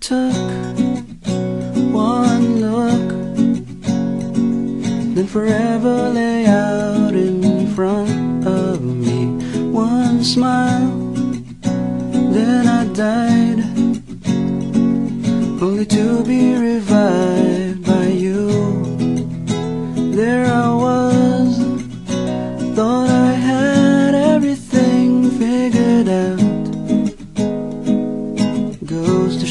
took one look, then forever lay out in front of me. One smile, then I died, only to be revived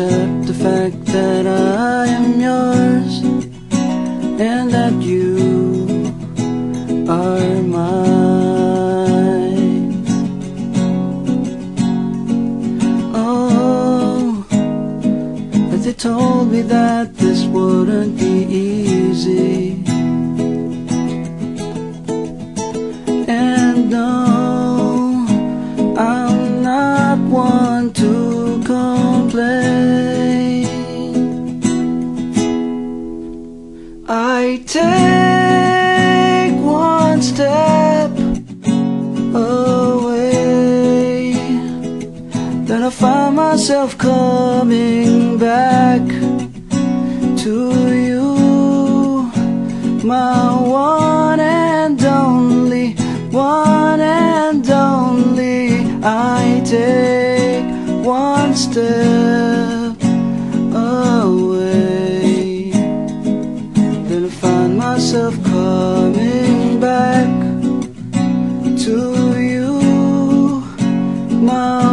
except the fact that I am yours and that you are mine. Oh, but they told me that this wouldn't be easy. I take one step away, then I find myself coming back to you, my one and only, one and only. I take one step coming back to you, my.